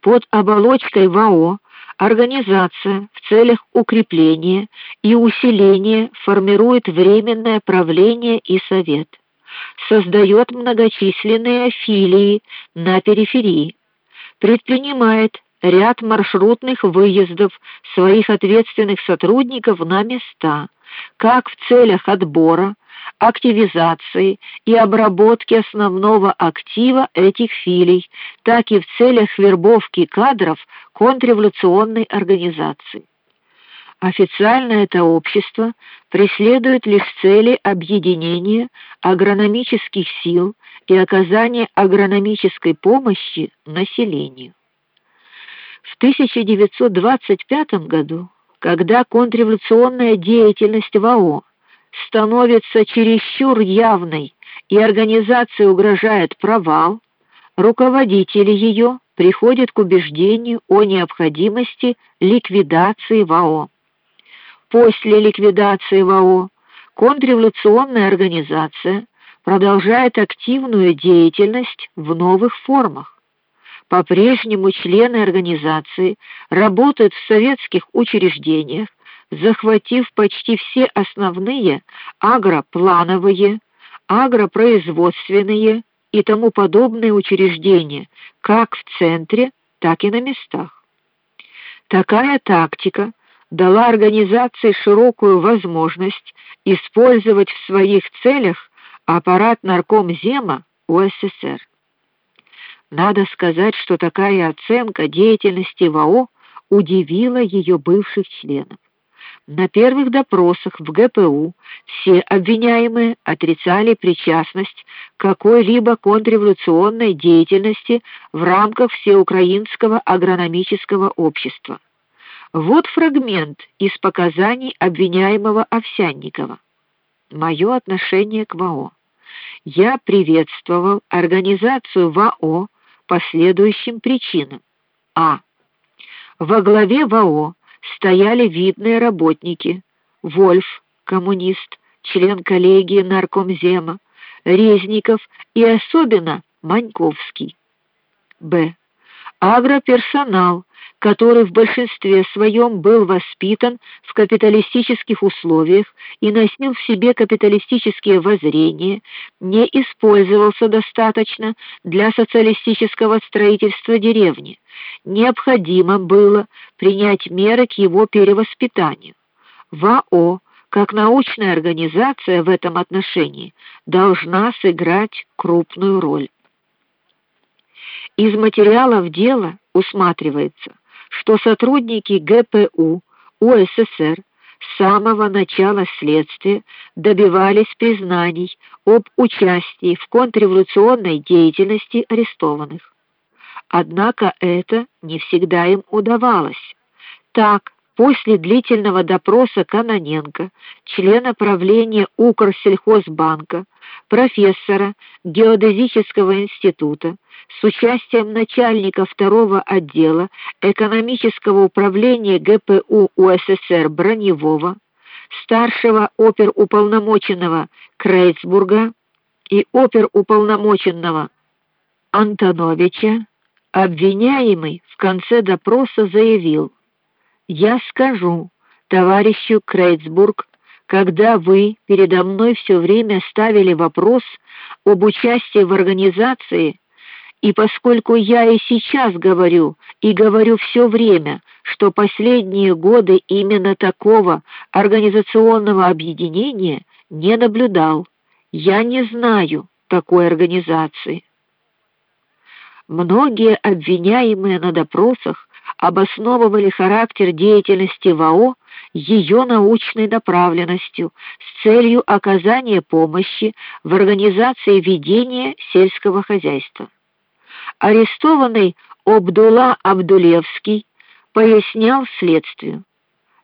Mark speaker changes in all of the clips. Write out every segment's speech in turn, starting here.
Speaker 1: под оболочкой ВАО организация в целях укрепления и усиления формирует временное правление и совет, создает многочисленные филии на периферии, предпринимает ряд маршрутных выездов своих ответственных сотрудников на места, как в целях отбора, активизации и обработки основного актива этих филий, так и в целях вербовки кадров контрреволюционной организации. Официально это общество преследует лишь цели объединения агрономических сил и оказания агрономической помощи населению. В 1925 году, когда контрреволюционная деятельность ВАО становится чересчур явной и организации угрожает провал, руководители ее приходят к убеждению о необходимости ликвидации ВАО. После ликвидации ВАО контрреволюционная организация продолжает активную деятельность в новых формах. По-прежнему члены организации работают в советских учреждениях, захватив почти все основные агроплановые, агропроизводственные и тому подобные учреждения, как в центре, так и на местах. Такая тактика дала организации широкую возможность использовать в своих целях аппарат наркомзема УССР. Надо сказать, что такая оценка деятельности ВАО удивила ее бывших членов. На первых допросах в ГПУ все обвиняемые отрицали причастность к какой-либо контрреволюционной деятельности в рамках всеукраинского агрономического общества. Вот фрагмент из показаний обвиняемого Овсянникова. Мое отношение к ВАО. Я приветствовал организацию ВАО по следующим причинам. А. Во главе ВАО стояли видные работники: Вольф, коммунист, член коллегии наркомзема, Резников и особенно Маньковский. Б. Агроперсонал, который в большинстве своем был воспитан в капиталистических условиях и носил в себе капиталистические воззрения, не использовался достаточно для социалистического строительства деревни. Необходимо было принять меры к его перевоспитанию. ВАО как научная организация в этом отношении должна сыграть крупную роль. Из материалов дела усматривается, что сотрудники ГПУ УССР с самого начала следствия добивались признаний об участии в контрреволюционной деятельности арестованных. Однако это не всегда им удавалось. Так, после длительного допроса Каноненко, члена правления Укрсельхозбанка, профессора геодезического института, с участием начальника второго отдела экономического управления ГПУ УССР Броневого, старшего оперуполномоченного Крейцбурга и оперуполномоченного Антоновича, обвиняемый в конце допроса заявил: "Я скажу товарищу Крейцбург, когда вы передо мной все время ставили вопрос об участии в организации и поскольку я и сейчас говорю, и говорю все время, что последние годы именно такого организационного объединения не наблюдал, я не знаю такой организации. Многие обвиняемые на допросах обосновывали характер деятельности ВАО ее научной направленностью с целью оказания помощи в организации ведения сельского хозяйства. Арестованный Абдулла Абдулевский пояснял следствию.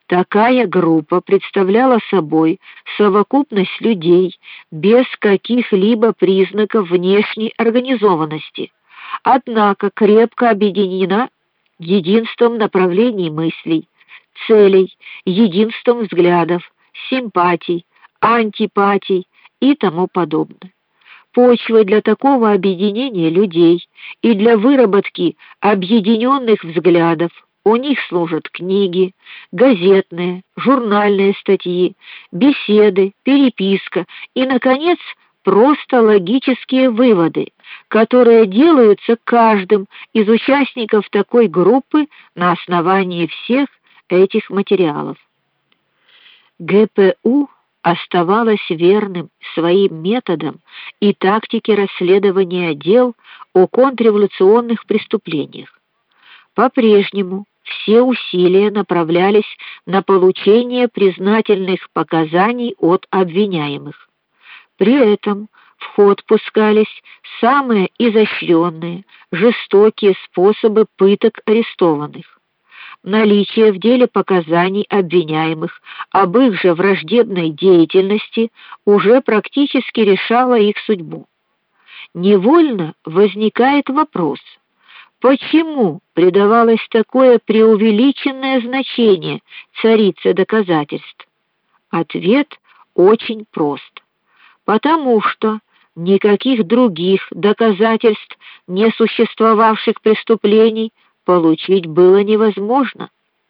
Speaker 1: Такая группа представляла собой совокупность людей без каких-либо признаков внешней организованности, однако крепко объединена единством направлений мыслей, целей, единством взглядов, симпатий, антипатий и тому подобное. почвой для такого объединения людей и для выработки объединенных взглядов у них служат книги, газетные, журнальные статьи, беседы, переписка и наконец просто логические выводы, которые делаются каждым из участников такой группы на основании всех этих материалов. ГПУ оставалась верным своим методам и тактике расследования дел о контрреволюционных преступлениях. По-прежнему все усилия направлялись на получение признательных показаний от обвиняемых. При этом в ход пускались самые изощренные, жестокие способы пыток арестованных. Наличие в деле показаний обвиняемых об их же враждебной деятельности уже практически решало их судьбу. Невольно возникает вопрос: Почему придавалось такое преувеличенное значение царице доказательств? Ответ очень прост. Потому что никаких других доказательств не существовавших преступлений получить было невозможно.